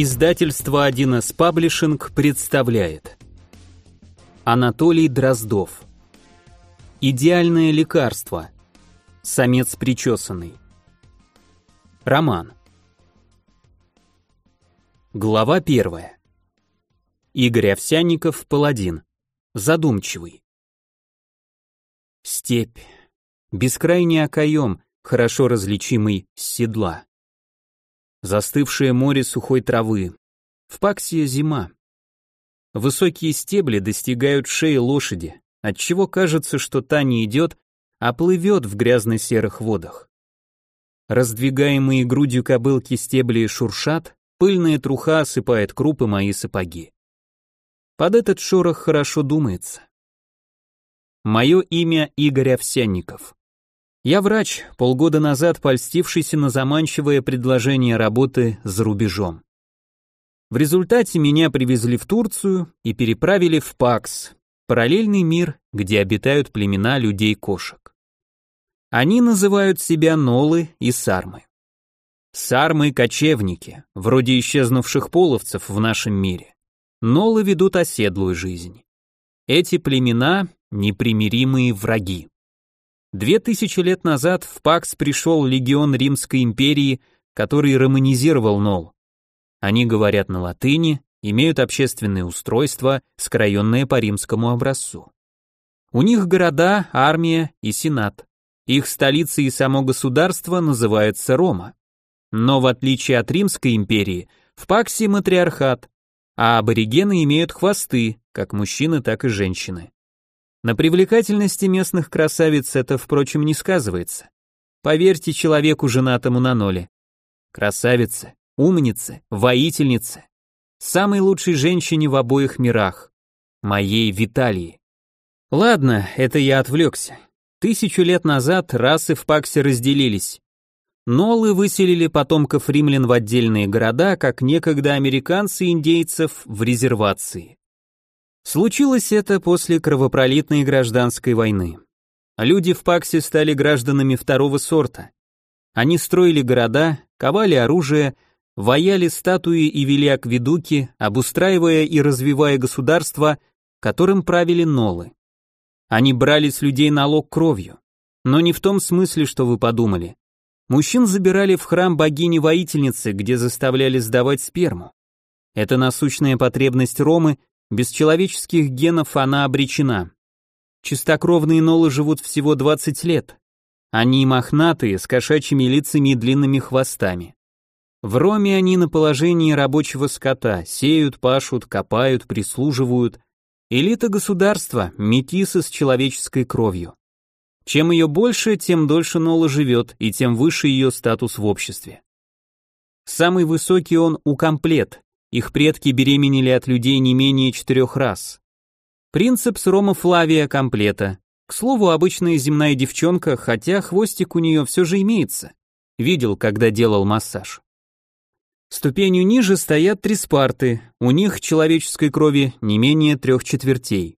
Издательство 1С Паблишинг представляет. Анатолий Дроздов. Идеальное лекарство Самец причесанный. Роман. Глава первая. Игорь Овсянников, паладин. Задумчивый. Степь. Бескрайний окоем, хорошо различимый с седла Застывшее море сухой травы. В Паксия зима. Высокие стебли достигают шеи лошади, отчего кажется, что та не идет, а плывет в грязно-серых водах. Раздвигаемые грудью кобылки стебли шуршат, пыльная труха осыпает крупы мои сапоги. Под этот шорох хорошо думается. Мое имя Игорь Овсянников. Я врач, полгода назад польстившийся на заманчивое предложение работы за рубежом. В результате меня привезли в Турцию и переправили в Пакс, параллельный мир, где обитают племена людей-кошек. Они называют себя Нолы и Сармы. Сармы – кочевники, вроде исчезнувших половцев в нашем мире. Нолы ведут оседлую жизнь. Эти племена – непримиримые враги. Две тысячи лет назад в Пакс пришел легион Римской империи, который романизировал Нол. Они говорят на латыни, имеют общественное устройство, скроенное по римскому образцу. У них города, армия и сенат. Их столица и само государство называется Рома. Но в отличие от Римской империи, в Паксе матриархат, а аборигены имеют хвосты, как мужчины, так и женщины. На привлекательности местных красавиц это, впрочем, не сказывается. Поверьте человеку, женатому на ноле. Красавица, умница, воительница. Самой лучшей женщине в обоих мирах. Моей Виталии. Ладно, это я отвлекся. Тысячу лет назад расы в Паксе разделились. Нолы выселили потомков римлян в отдельные города, как некогда американцы индейцев в резервации. Случилось это после кровопролитной гражданской войны. Люди в Паксе стали гражданами второго сорта. Они строили города, ковали оружие, ваяли статуи и вели акведуки, обустраивая и развивая государства, которым правили нолы. Они брали с людей налог кровью. Но не в том смысле, что вы подумали. Мужчин забирали в храм богини-воительницы, где заставляли сдавать сперму. Это насущная потребность Ромы, без человеческих генов она обречена. Чистокровные нолы живут всего 20 лет. Они мохнатые, с кошачьими лицами и длинными хвостами. В Роме они на положении рабочего скота, сеют, пашут, копают, прислуживают. Элита государства, метисы с человеческой кровью. Чем ее больше, тем дольше Нола живет, и тем выше ее статус в обществе. Самый высокий он у комплет, их предки беременели от людей не менее четырех раз. Принцип Рома Флавия комплета. К слову, обычная земная девчонка, хотя хвостик у нее все же имеется. Видел, когда делал массаж. Ступенью ниже стоят три спарты, у них человеческой крови не менее трех четвертей.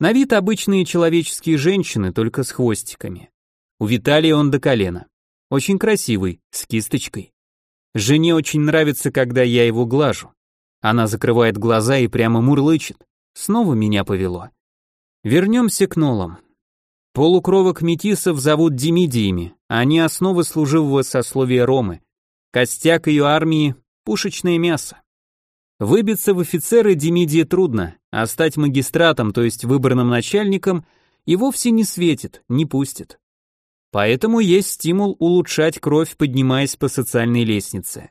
На вид обычные человеческие женщины, только с хвостиками. У Виталия он до колена. Очень красивый, с кисточкой. Жене очень нравится, когда я его глажу. Она закрывает глаза и прямо мурлычет. Снова меня повело. Вернемся к нолам. Полукровок метисов зовут демидиями, они основы служивого сословия Ромы. Костяк ее армии – пушечное мясо. Выбиться в офицеры Демидии трудно, а стать магистратом, то есть выборным начальником, и вовсе не светит, не пустит. Поэтому есть стимул улучшать кровь, поднимаясь по социальной лестнице.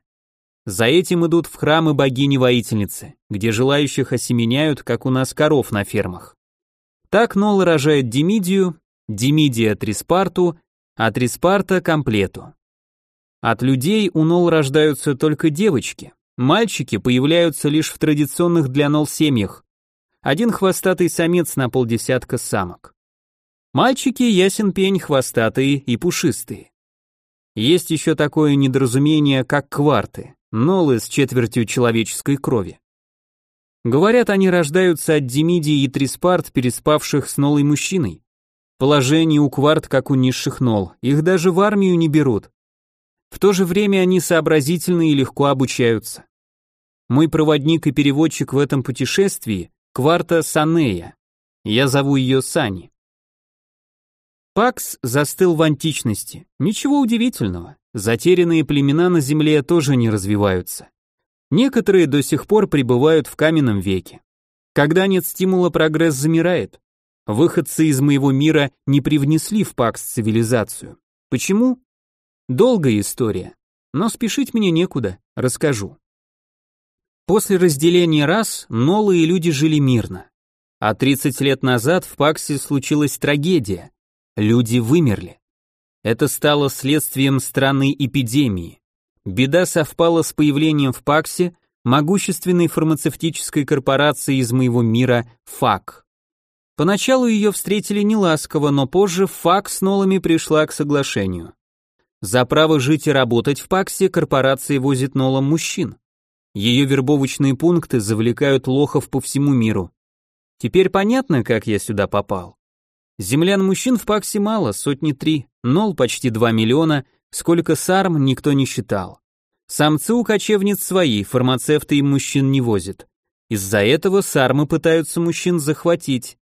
За этим идут в храмы богини-воительницы, где желающих осеменяют, как у нас коров на фермах. Так Нола рожает Демидию, Демидия Триспарту, а Триспарта комплету. От людей у Нол рождаются только девочки, мальчики появляются лишь в традиционных для Нол семьях. Один хвостатый самец на полдесятка самок. Мальчики ясен пень хвостатые и пушистые. Есть еще такое недоразумение, как кварты, нолы с четвертью человеческой крови. Говорят, они рождаются от Демидии и Триспарт, переспавших с нолой мужчиной. Положение у кварт, как у низших нол, их даже в армию не берут. В то же время они сообразительны и легко обучаются. Мой проводник и переводчик в этом путешествии – Кварта Санея. Я зову ее Сани. Пакс застыл в античности. Ничего удивительного. Затерянные племена на Земле тоже не развиваются. Некоторые до сих пор пребывают в каменном веке. Когда нет стимула, прогресс замирает. Выходцы из моего мира не привнесли в Пакс цивилизацию. Почему? Долгая история. Но спешить мне некуда, расскажу. После разделения рас Нолы и люди жили мирно. А 30 лет назад в Паксе случилась трагедия. Люди вымерли. Это стало следствием странной эпидемии. Беда совпала с появлением в Паксе могущественной фармацевтической корпорации из моего мира ФАК. Поначалу ее встретили неласково, но позже ФАК с Нолами пришла к соглашению. За право жить и работать в Паксе корпорация возит Нолам мужчин. Ее вербовочные пункты завлекают лохов по всему миру. Теперь понятно, как я сюда попал. Землян-мужчин в Паксе мало, сотни три, Нол почти два миллиона, сколько сарм никто не считал. Самцы у кочевниц свои, фармацевты им мужчин не возят. Из-за этого сармы пытаются мужчин захватить.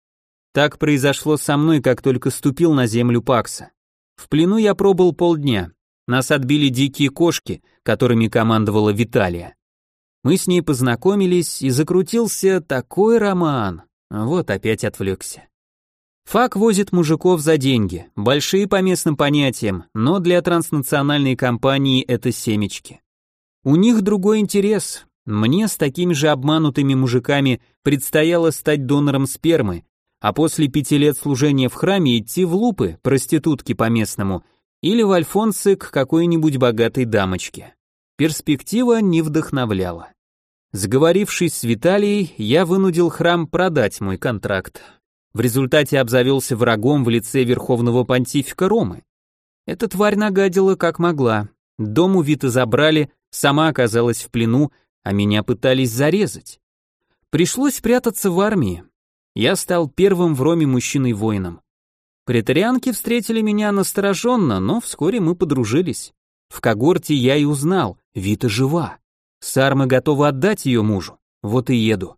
Так произошло со мной, как только ступил на землю Пакса. В плену я пробыл полдня. Нас отбили дикие кошки, которыми командовала Виталия. Мы с ней познакомились, и закрутился такой роман. Вот опять отвлекся. ФАК возит мужиков за деньги, большие по местным понятиям, но для транснациональной компании это семечки. У них другой интерес. Мне с такими же обманутыми мужиками предстояло стать донором спермы, а после пяти лет служения в храме идти в лупы, проститутки по-местному, или в альфонсы к какой-нибудь богатой дамочке. Перспектива не вдохновляла. Сговорившись с Виталией, я вынудил храм продать мой контракт. В результате обзавелся врагом в лице верховного понтифика Ромы. Эта тварь нагадила как могла. Дом у Вита забрали, сама оказалась в плену, а меня пытались зарезать. Пришлось прятаться в армии, я стал первым в Роме мужчиной-воином. Претарианки встретили меня настороженно, но вскоре мы подружились. В когорте я и узнал, Вита жива. Сармы готовы отдать ее мужу, вот и еду.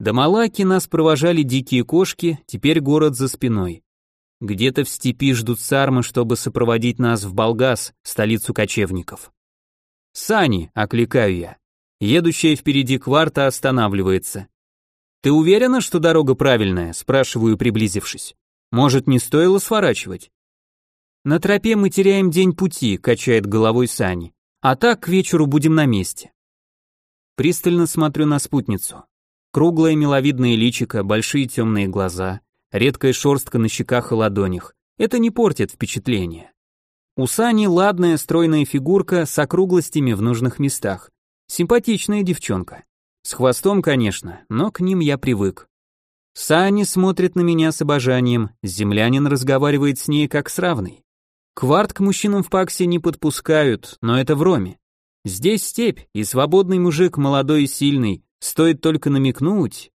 До Малаки нас провожали дикие кошки, теперь город за спиной. Где-то в степи ждут сармы, чтобы сопроводить нас в Болгас, столицу кочевников. «Сани!» — окликаю я. Едущая впереди кварта останавливается. «Ты уверена, что дорога правильная?» – спрашиваю, приблизившись. «Может, не стоило сворачивать?» «На тропе мы теряем день пути», – качает головой Сани. «А так к вечеру будем на месте». Пристально смотрю на спутницу. Круглое миловидное личико, большие темные глаза, редкая шерстка на щеках и ладонях. Это не портит впечатление. У Сани ладная стройная фигурка с округлостями в нужных местах. Симпатичная девчонка. С хвостом, конечно, но к ним я привык. Сани смотрит на меня с обожанием, землянин разговаривает с ней как с равной. Кварт к мужчинам в Паксе не подпускают, но это в Роме. Здесь степь, и свободный мужик, молодой и сильный, стоит только намекнуть.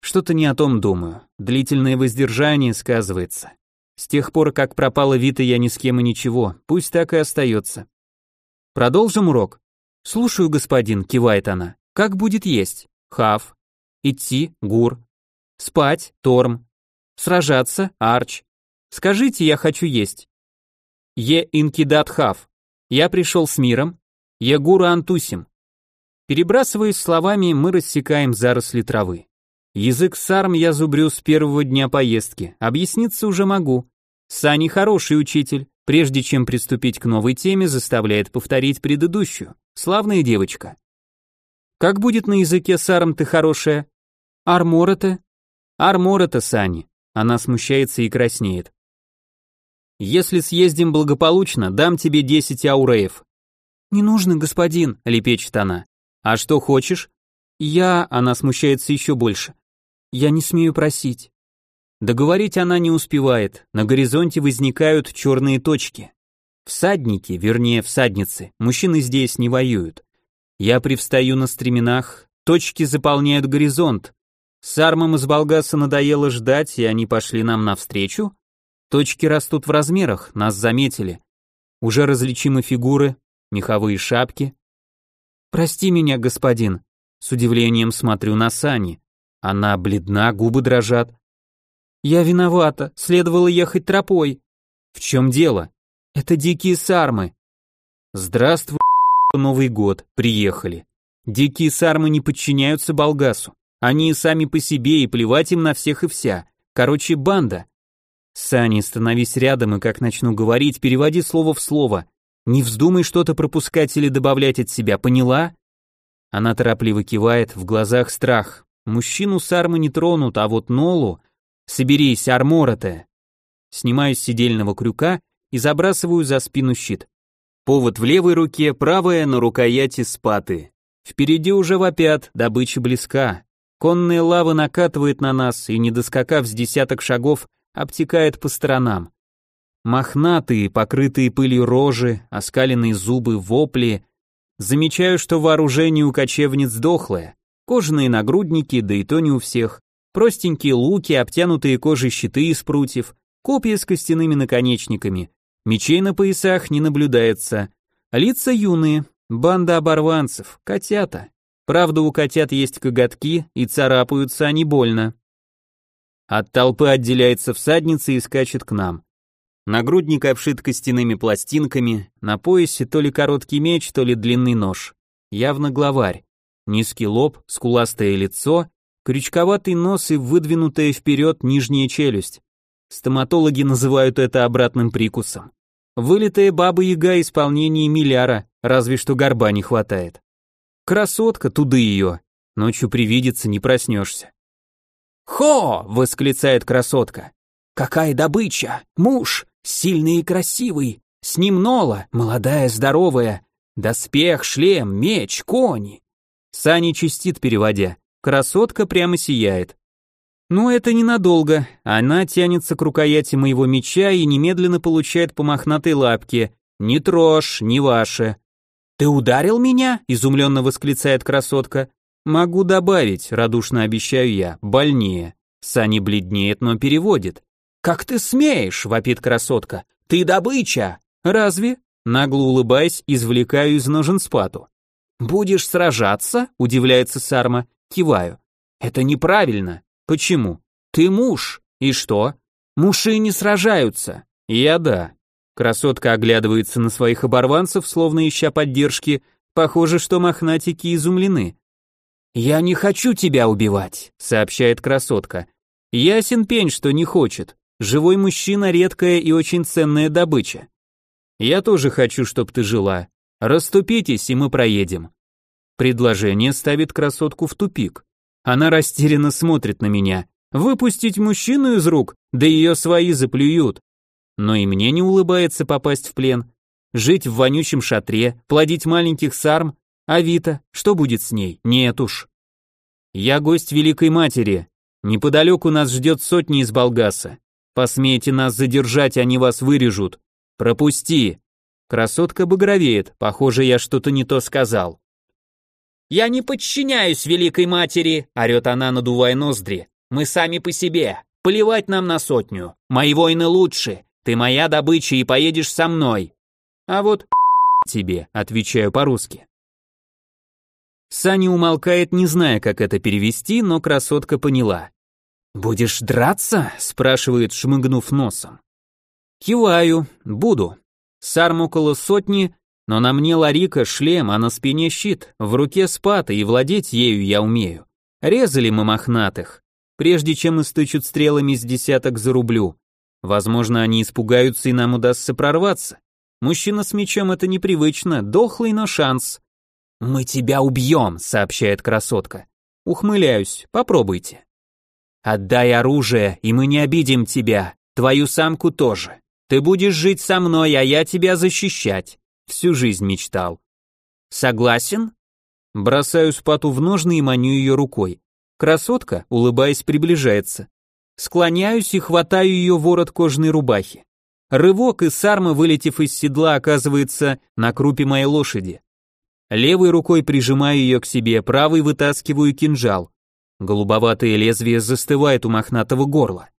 Что-то не о том думаю, длительное воздержание сказывается. С тех пор, как пропала Вита, я ни с кем и ничего, пусть так и остается. Продолжим урок? Слушаю, господин, кивает она. Как будет есть? Хав. Идти? Гур. Спать? Торм. Сражаться? Арч. Скажите, я хочу есть. Е инкидат хав. Я пришел с миром. Е гура антусим. Перебрасываясь словами, мы рассекаем заросли травы. Язык сарм я зубрю с первого дня поездки, объясниться уже могу. Сани хороший учитель, прежде чем приступить к новой теме, заставляет повторить предыдущую. Славная девочка. Как будет на языке сарм ты хорошая? Армората? Армората, Сани. Она смущается и краснеет. Если съездим благополучно, дам тебе 10 ауреев. Не нужно, господин, лепечет она. А что хочешь? Я, она смущается еще больше. Я не смею просить. Договорить она не успевает. На горизонте возникают черные точки. Всадники, вернее, всадницы. Мужчины здесь не воюют. Я привстаю на стременах, точки заполняют горизонт. С армом из Болгаса надоело ждать, и они пошли нам навстречу. Точки растут в размерах, нас заметили. Уже различимы фигуры, меховые шапки. Прости меня, господин. С удивлением смотрю на Сани. Она бледна, губы дрожат. Я виновата, следовало ехать тропой. В чем дело? Это дикие сармы. Здравствуй, Новый год, приехали. Дикие сармы не подчиняются Болгасу. Они и сами по себе, и плевать им на всех и вся. Короче, банда. Сани, становись рядом, и как начну говорить, переводи слово в слово. Не вздумай что-то пропускать или добавлять от себя, поняла? Она торопливо кивает, в глазах страх. Мужчину сармы не тронут, а вот Нолу... Соберись, арморате. Снимаю с сидельного крюка и забрасываю за спину щит. Повод в левой руке, правая на рукояти спаты. Впереди уже вопят, добыча близка. Конная лава накатывает на нас и, не доскакав с десяток шагов, обтекает по сторонам. Мохнатые, покрытые пылью рожи, оскаленные зубы, вопли. Замечаю, что вооружение у кочевниц дохлое. Кожаные нагрудники, да и то не у всех. Простенькие луки, обтянутые кожей щиты из прутьев, копья с костяными наконечниками, Мечей на поясах не наблюдается. Лица юные, банда оборванцев, котята. Правда, у котят есть коготки, и царапаются они больно. От толпы отделяется всадница и скачет к нам. Нагрудник обшит костяными пластинками, на поясе то ли короткий меч, то ли длинный нож. Явно главарь. Низкий лоб, скуластое лицо, крючковатый нос и выдвинутая вперед нижняя челюсть. Стоматологи называют это обратным прикусом. Вылитая баба-яга исполнение миляра, разве что горба не хватает. Красотка, туды ее. Ночью привидится, не проснешься. «Хо!» — восклицает красотка. «Какая добыча! Муж! Сильный и красивый! С ним Нола, молодая, здоровая! Доспех, шлем, меч, кони!» Сани чистит, переводя. Красотка прямо сияет. Но это ненадолго. Она тянется к рукояти моего меча и немедленно получает по мохнатой лапке. «Не трожь, не ваше». «Ты ударил меня?» – изумленно восклицает красотка. «Могу добавить», – радушно обещаю я, – «больнее». Сани бледнеет, но переводит. «Как ты смеешь?» – вопит красотка. «Ты добыча!» «Разве?» Нагло улыбаясь, извлекаю из ножен спату. «Будешь сражаться?» – удивляется Сарма. Киваю. «Это неправильно. Почему? Ты муж. И что? Мужи не сражаются. Я да. Красотка оглядывается на своих оборванцев, словно ища поддержки. Похоже, что мохнатики изумлены. «Я не хочу тебя убивать», — сообщает красотка. «Ясен пень, что не хочет. Живой мужчина — редкая и очень ценная добыча. Я тоже хочу, чтоб ты жила. Раступитесь, и мы проедем». Предложение ставит красотку в тупик. Она растерянно смотрит на меня. Выпустить мужчину из рук, да ее свои заплюют. Но и мне не улыбается попасть в плен. Жить в вонючем шатре, плодить маленьких сарм, а Вита, что будет с ней? Нет уж. Я гость Великой Матери. Неподалеку нас ждет сотни из Болгаса. Посмеете нас задержать, они вас вырежут. Пропусти. Красотка багровеет, похоже, я что-то не то сказал. «Я не подчиняюсь великой матери!» — орет она, надувая ноздри. «Мы сами по себе. Плевать нам на сотню. Мои воины лучше. Ты моя добыча и поедешь со мной». «А вот тебе», — отвечаю по-русски. Саня умолкает, не зная, как это перевести, но красотка поняла. «Будешь драться?» — спрашивает, шмыгнув носом. Киваю, буду. Сарм около сотни, но на мне Ларика шлем, а на спине щит, в руке спата, и владеть ею я умею. Резали мы мохнатых. Прежде чем истычут стрелами с десяток за рублю. Возможно, они испугаются и нам удастся прорваться. Мужчина с мечом это непривычно, дохлый, но шанс. «Мы тебя убьем», — сообщает красотка. Ухмыляюсь, попробуйте. «Отдай оружие, и мы не обидим тебя, твою самку тоже. Ты будешь жить со мной, а я тебя защищать. Всю жизнь мечтал. Согласен? Бросаю спату в ножны и маню ее рукой. Красотка, улыбаясь, приближается. Склоняюсь и хватаю ее ворот кожаной рубахи. Рывок, и сарма, вылетев из седла, оказывается на крупе моей лошади. Левой рукой прижимаю ее к себе, правой вытаскиваю кинжал. Голубоватое лезвие застывает у мохнатого горла.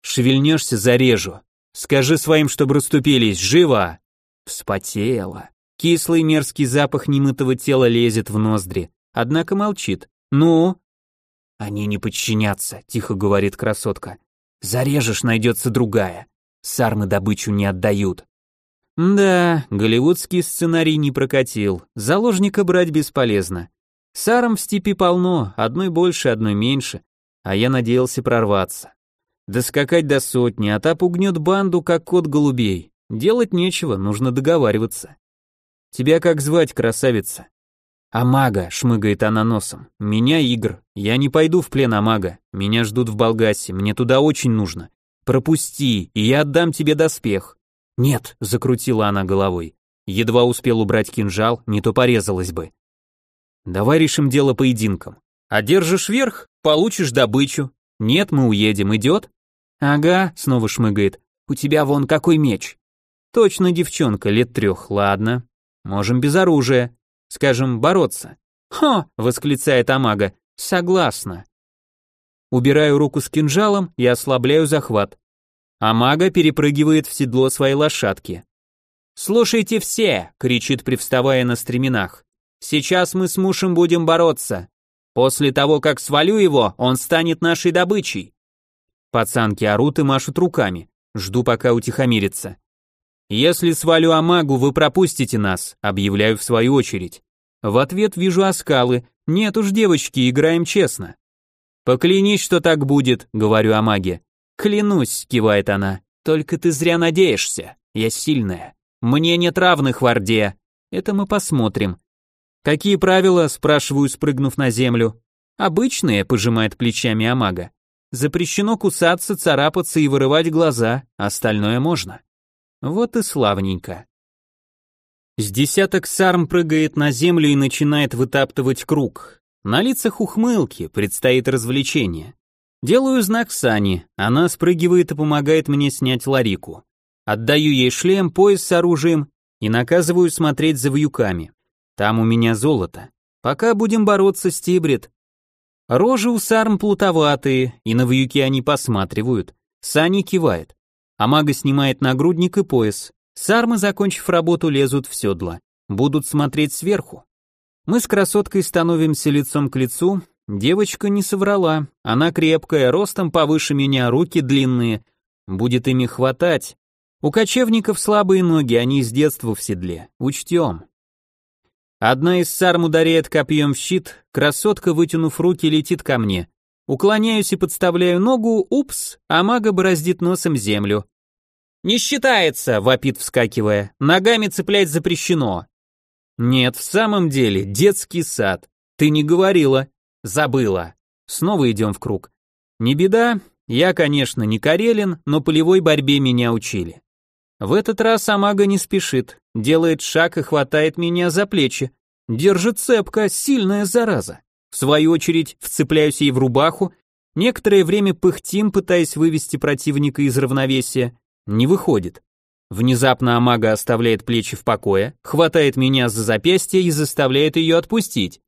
Шевельнешься, зарежу. Скажи своим, чтобы расступились, живо! Вспотела. Кислый мерзкий запах немытого тела лезет в ноздри. однако молчит. «Ну?» «Они не подчинятся», — тихо говорит красотка. «Зарежешь, найдется другая. Сармы добычу не отдают». Да, голливудский сценарий не прокатил. Заложника брать бесполезно. Саром в степи полно, одной больше, одной меньше, а я надеялся прорваться. Доскакать до сотни, а та пугнет банду, как кот голубей. Делать нечего, нужно договариваться. Тебя как звать, красавица? Амага, шмыгает она носом. Меня Игр. Я не пойду в плен Амага. Меня ждут в Болгасе, мне туда очень нужно. Пропусти, и я отдам тебе доспех. Нет, закрутила она головой. Едва успел убрать кинжал, не то порезалась бы. Давай решим дело поединком. Одержишь верх, получишь добычу. Нет, мы уедем, идет? Ага, снова шмыгает. У тебя вон какой меч. Точно девчонка, лет трех, ладно. Можем без оружия. Скажем, бороться. Ха, восклицает Амага. Согласна. Убираю руку с кинжалом и ослабляю захват. Амага перепрыгивает в седло своей лошадки. «Слушайте все!» — кричит, привставая на стременах. Сейчас мы с мужем будем бороться. После того, как свалю его, он станет нашей добычей. Пацанки орут и машут руками. Жду, пока утихомирится. Если свалю Амагу, вы пропустите нас, объявляю в свою очередь. В ответ вижу оскалы. Нет уж, девочки, играем честно. Поклянись, что так будет, говорю Амаге. Клянусь, кивает она. Только ты зря надеешься. Я сильная. Мне нет равных в Орде. Это мы посмотрим. «Какие правила?» – спрашиваю, спрыгнув на землю. «Обычные», – пожимает плечами Амага. «Запрещено кусаться, царапаться и вырывать глаза, остальное можно». Вот и славненько. С десяток сарм прыгает на землю и начинает вытаптывать круг. На лицах ухмылки, предстоит развлечение. Делаю знак Сани, она спрыгивает и помогает мне снять ларику. Отдаю ей шлем, пояс с оружием и наказываю смотреть за вьюками. Там у меня золото. Пока будем бороться, стибрит. Рожи у сарм плутоватые, и на вьюки они посматривают. Сани кивает. А мага снимает нагрудник и пояс. Сармы, закончив работу, лезут в седло. Будут смотреть сверху. Мы с красоткой становимся лицом к лицу. Девочка не соврала. Она крепкая, ростом повыше меня, руки длинные. Будет ими хватать. У кочевников слабые ноги, они с детства в седле. Учтем. Одна из сарм ударяет копьем в щит, красотка, вытянув руки, летит ко мне. Уклоняюсь и подставляю ногу, упс, а мага бороздит носом землю. «Не считается!» — вопит, вскакивая. «Ногами цеплять запрещено!» «Нет, в самом деле, детский сад. Ты не говорила. Забыла. Снова идем в круг. Не беда, я, конечно, не Карелин, но полевой борьбе меня учили. В этот раз Амага не спешит, делает шаг и хватает меня за плечи. Держит цепко, сильная зараза. В свою очередь вцепляюсь ей в рубаху, некоторое время пыхтим, пытаясь вывести противника из равновесия. Не выходит. Внезапно Амага оставляет плечи в покое, хватает меня за запястье и заставляет ее отпустить.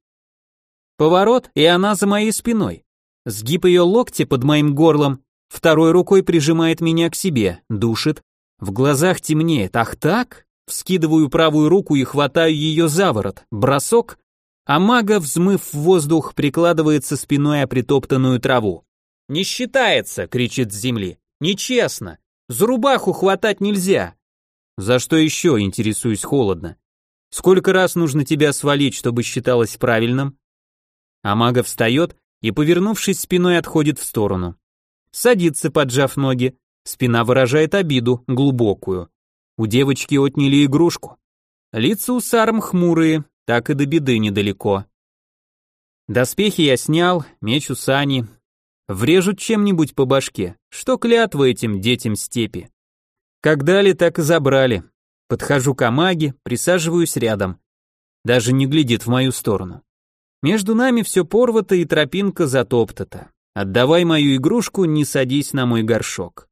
Поворот, и она за моей спиной. Сгиб ее локти под моим горлом, второй рукой прижимает меня к себе, душит, в глазах темнеет. Ах так? Вскидываю правую руку и хватаю ее за ворот. Бросок, а мага, взмыв в воздух, прикладывается спиной о притоптанную траву. «Не считается!» — кричит с земли. «Нечестно! За рубаху хватать нельзя!» «За что еще?» — интересуюсь холодно. «Сколько раз нужно тебя свалить, чтобы считалось правильным?» А мага встает и, повернувшись спиной, отходит в сторону. Садится, поджав ноги, Спина выражает обиду, глубокую. У девочки отняли игрушку. Лица у сарм хмурые, так и до беды недалеко. Доспехи я снял, меч у сани. Врежут чем-нибудь по башке. Что клятва этим детям степи? Как дали, так и забрали. Подхожу к Амаге, присаживаюсь рядом. Даже не глядит в мою сторону. Между нами все порвато и тропинка затоптата. Отдавай мою игрушку, не садись на мой горшок.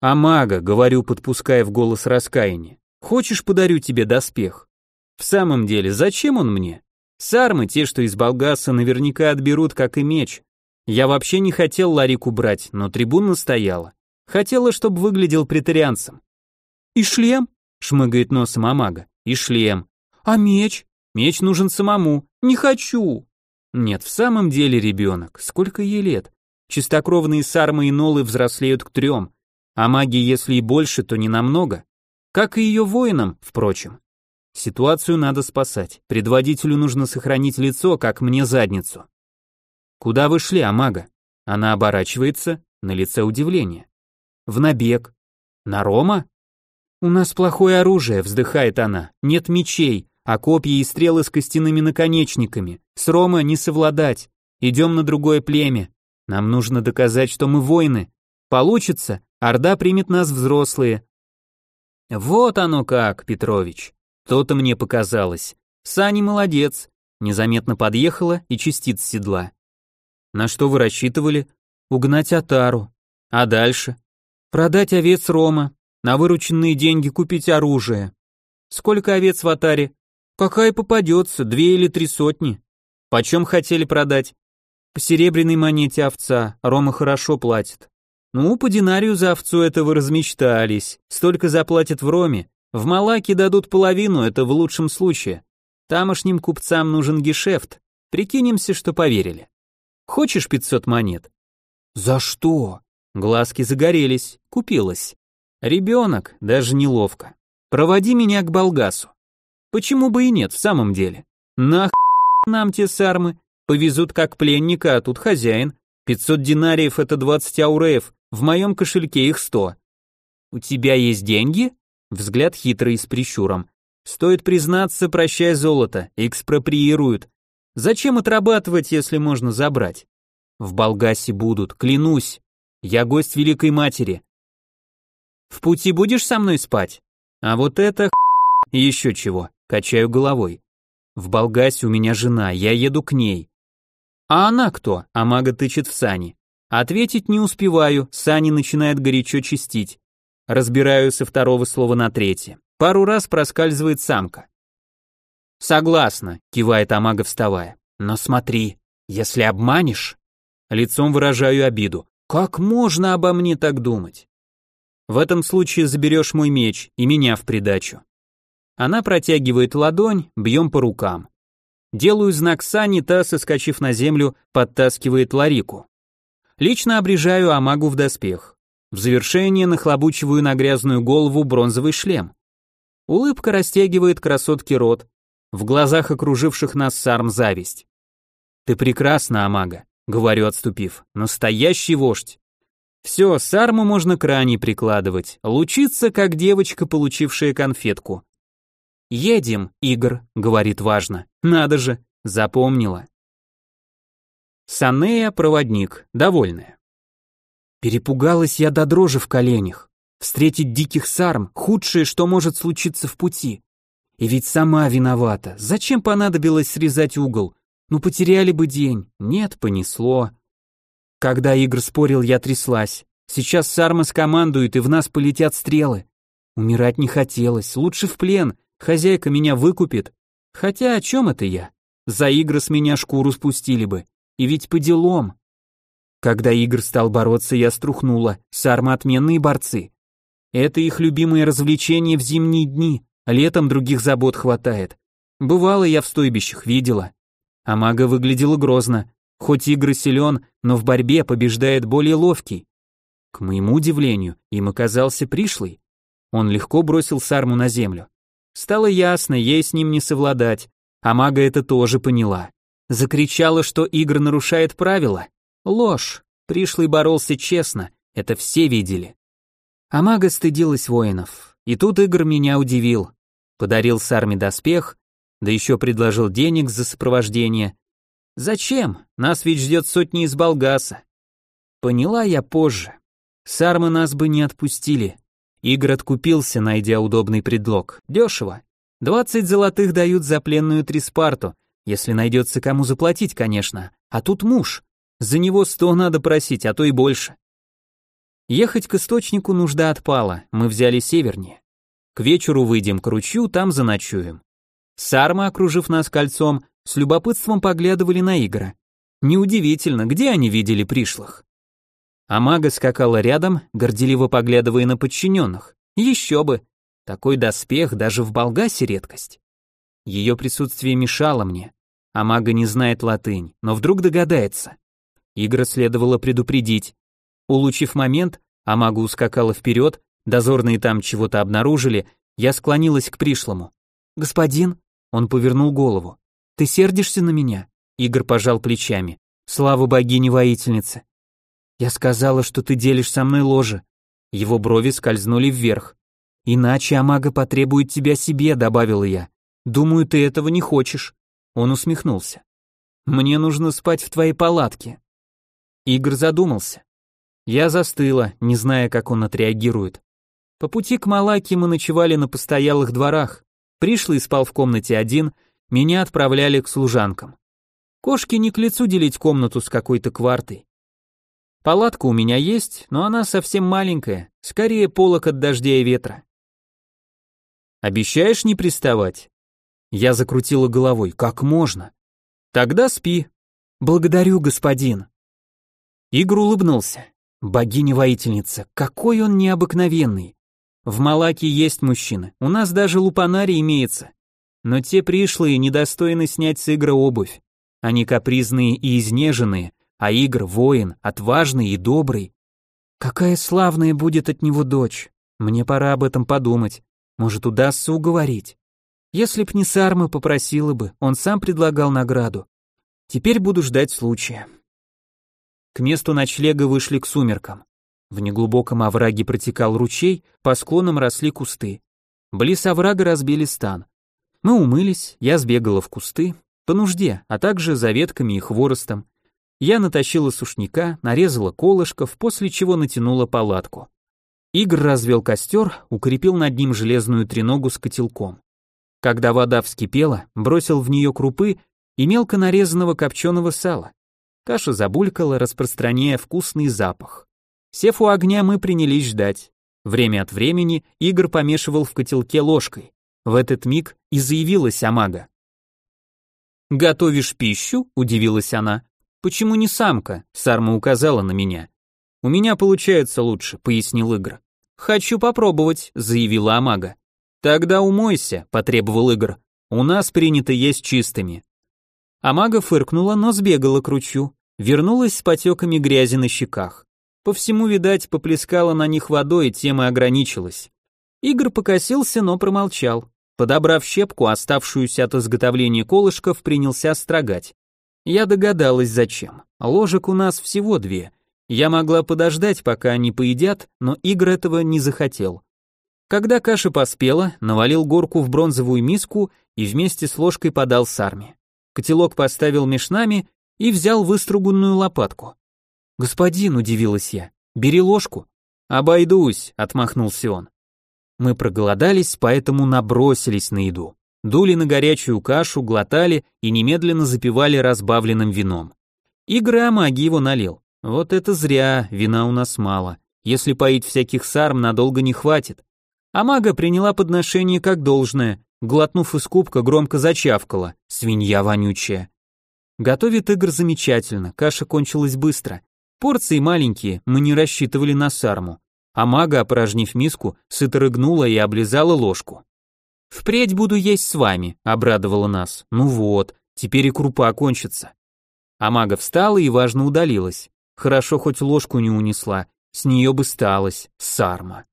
«А мага», — говорю, подпуская в голос раскаяние, — «хочешь, подарю тебе доспех?» «В самом деле, зачем он мне? Сармы, те, что из Болгаса, наверняка отберут, как и меч. Я вообще не хотел Ларику брать, но трибун настояла. Хотела, чтобы выглядел претарианцем». «И шлем?» — шмыгает носом Амага. «И шлем». «А меч?» Меч нужен самому. Не хочу. Нет, в самом деле ребенок. Сколько ей лет? Чистокровные сармы и нолы взрослеют к трем, а маги, если и больше, то не намного. Как и ее воинам, впрочем. Ситуацию надо спасать. Предводителю нужно сохранить лицо, как мне задницу. Куда вы шли, Амага? Она оборачивается, на лице удивление. В набег. На Рома? У нас плохое оружие, вздыхает она. Нет мечей, а копья и стрелы с костяными наконечниками. С Рома не совладать. Идем на другое племя. Нам нужно доказать, что мы воины. Получится, Орда примет нас взрослые. Вот оно как, Петрович. То-то мне показалось. Сани молодец. Незаметно подъехала и частиц седла. На что вы рассчитывали? Угнать Атару. А дальше? Продать овец Рома, на вырученные деньги купить оружие. Сколько овец в Атаре? Какая попадется, две или три сотни. Почем хотели продать? По серебряной монете овца, Рома хорошо платит. Ну, по динарию за овцу это вы размечтались. Столько заплатят в Роме. В Малаке дадут половину, это в лучшем случае. Тамошним купцам нужен гешефт. Прикинемся, что поверили. Хочешь 500 монет? За что? Глазки загорелись, купилась. Ребенок, даже неловко. Проводи меня к Болгасу. Почему бы и нет, в самом деле? Нах нам те сармы. Повезут как пленника, а тут хозяин. 500 динариев это 20 ауреев, в моем кошельке их 100. У тебя есть деньги? Взгляд хитрый с прищуром. Стоит признаться, прощай золото, экспроприируют. Зачем отрабатывать, если можно забрать? В Болгасе будут, клянусь. Я гость Великой Матери. В пути будешь со мной спать? А вот это и еще чего, качаю головой. В Болгасе у меня жена, я еду к ней. А она кто? А мага тычет в сани. Ответить не успеваю, сани начинает горячо чистить. Разбираю со второго слова на третье. Пару раз проскальзывает самка. Согласна, кивает Амага, вставая. Но смотри, если обманешь... Лицом выражаю обиду. Как можно обо мне так думать? В этом случае заберешь мой меч и меня в придачу. Она протягивает ладонь, бьем по рукам. Делаю знак Сани, та, соскочив на землю, подтаскивает Ларику. Лично обрежаю Амагу в доспех. В завершение нахлобучиваю на грязную голову бронзовый шлем. Улыбка растягивает красотке рот, в глазах окруживших нас сарм зависть. «Ты прекрасна, Амага», — говорю, отступив, — «настоящий вождь». Все, сарму можно к ране прикладывать, лучиться, как девочка, получившая конфетку. «Едем, Игорь», — говорит важно. «Надо же, запомнила». Санея, проводник, довольная. Перепугалась я до дрожи в коленях. Встретить диких сарм — худшее, что может случиться в пути. И ведь сама виновата. Зачем понадобилось срезать угол? Ну потеряли бы день. Нет, понесло. Когда Игорь спорил, я тряслась. Сейчас сармы скомандуют, и в нас полетят стрелы. Умирать не хотелось, лучше в плен. Хозяйка меня выкупит. Хотя о чем это я? За Игры с меня шкуру спустили бы. И ведь по делам. Когда Игорь стал бороться, я струхнула. Сармы отменные борцы. Это их любимое развлечение в зимние дни. Летом других забот хватает. Бывало, я в стойбищах видела. А мага выглядела грозно. Хоть игры силен, но в борьбе побеждает более ловкий. К моему удивлению, им оказался пришлый. Он легко бросил Сарму на землю. Стало ясно, ей с ним не совладать, а мага это тоже поняла. Закричала, что игр нарушает правила. Ложь. Пришлый боролся честно, это все видели. А мага стыдилась воинов. И тут Игорь меня удивил. Подарил Сарме доспех, да еще предложил денег за сопровождение. Зачем? Нас ведь ждет сотни из Болгаса. Поняла я позже. Сармы нас бы не отпустили. Игорь откупился, найдя удобный предлог. Дешево. Двадцать золотых дают за пленную Триспарту, если найдется кому заплатить, конечно. А тут муж. За него сто надо просить, а то и больше. Ехать к источнику нужда отпала, мы взяли севернее. К вечеру выйдем к ручью, там заночуем. Сармы, окружив нас кольцом, с любопытством поглядывали на Игора. Неудивительно, где они видели пришлых. А мага скакала рядом, горделиво поглядывая на подчиненных. Еще бы! Такой доспех даже в Болгасе редкость. Ее присутствие мешало мне. А мага не знает латынь, но вдруг догадается. Игра следовало предупредить. Улучив момент, а мага ускакала вперед, дозорные там чего-то обнаружили, я склонилась к пришлому. «Господин?» Он повернул голову. «Ты сердишься на меня?» Игорь пожал плечами. «Слава богине-воительнице!» «Я сказала, что ты делишь со мной ложе». Его брови скользнули вверх. «Иначе Амага потребует тебя себе», — добавила я. «Думаю, ты этого не хочешь». Он усмехнулся. «Мне нужно спать в твоей палатке». Игорь задумался. Я застыла, не зная, как он отреагирует. По пути к Малаке мы ночевали на постоялых дворах. Пришлый спал в комнате один, меня отправляли к служанкам. Кошке не к лицу делить комнату с какой-то квартой. Палатка у меня есть, но она совсем маленькая, скорее полок от дождя и ветра. Обещаешь не приставать? Я закрутила головой. Как можно? Тогда спи. Благодарю, господин. Игорь улыбнулся. Богиня-воительница, какой он необыкновенный. В Малаке есть мужчины, у нас даже лупанари имеется. Но те пришлые недостойны снять с Игра обувь. Они капризные и изнеженные, а Игр воин, отважный и добрый. Какая славная будет от него дочь. Мне пора об этом подумать. Может, удастся уговорить. Если б не Сарма попросила бы, он сам предлагал награду. Теперь буду ждать случая. К месту ночлега вышли к сумеркам. В неглубоком овраге протекал ручей, по склонам росли кусты. Близ оврага разбили стан. Мы умылись, я сбегала в кусты, по нужде, а также за ветками и хворостом. Я натащила сушняка, нарезала колышков, после чего натянула палатку. Игорь развел костер, укрепил над ним железную треногу с котелком. Когда вода вскипела, бросил в нее крупы и мелко нарезанного копченого сала. Каша забулькала, распространяя вкусный запах. Сев у огня, мы принялись ждать. Время от времени Игорь помешивал в котелке ложкой. В этот миг и заявилась Амага. «Готовишь пищу?» – удивилась она. «Почему не самка?» – Сарма указала на меня. «У меня получается лучше», – пояснил Игорь. «Хочу попробовать», – заявила Амага. «Тогда умойся», – потребовал Игорь. «У нас принято есть чистыми». Амага фыркнула, но сбегала к ручью, вернулась с потеками грязи на щеках. По всему, видать, поплескала на них водой, тем и ограничилась. Игорь покосился, но промолчал. Подобрав щепку, оставшуюся от изготовления колышков, принялся строгать. Я догадалась, зачем. Ложек у нас всего две. Я могла подождать, пока они поедят, но Игорь этого не захотел. Когда каша поспела, навалил горку в бронзовую миску и вместе с ложкой подал сарме. Котелок поставил меж нами и взял выструганную лопатку. «Господин», — удивилась я, — «бери ложку». «Обойдусь», — отмахнулся он. Мы проголодались, поэтому набросились на еду. Дули на горячую кашу, глотали и немедленно запивали разбавленным вином. Игры о магии его налил. Вот это зря, вина у нас мало. Если поить всяких сарм, надолго не хватит. А мага приняла подношение как должное, глотнув из кубка, громко зачавкала. Свинья вонючая. Готовит Игорь замечательно, каша кончилась быстро. Порции маленькие, мы не рассчитывали на сарму. А мага, опорожнив миску, сыто рыгнула и облизала ложку. «Впредь буду есть с вами», — обрадовала нас. «Ну вот, теперь и крупа кончится». А мага встала и важно удалилась. Хорошо хоть ложку не унесла, с нее бы сталось, сарма.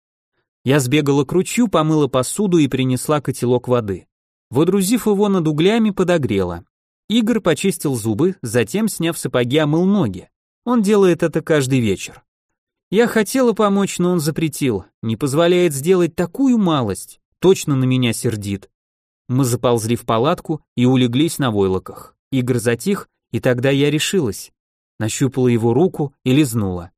Я сбегала к ручью, помыла посуду и принесла котелок воды. Водрузив его над углями, подогрела. Игорь почистил зубы, затем, сняв сапоги, омыл ноги. Он делает это каждый вечер. Я хотела помочь, но он запретил, не позволяет сделать такую малость, точно на меня сердит. Мы заползли в палатку и улеглись на войлоках. Игорь затих, и тогда я решилась. Нащупала его руку и лизнула.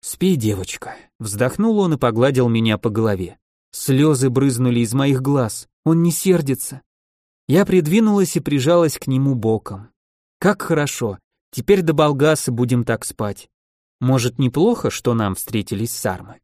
«Спи, девочка», — вздохнул он и погладил меня по голове. Слезы брызнули из моих глаз, он не сердится. Я придвинулась и прижалась к нему боком. Как хорошо, Теперь до Болгаса будем так спать. Может, неплохо, что нам встретились сармы?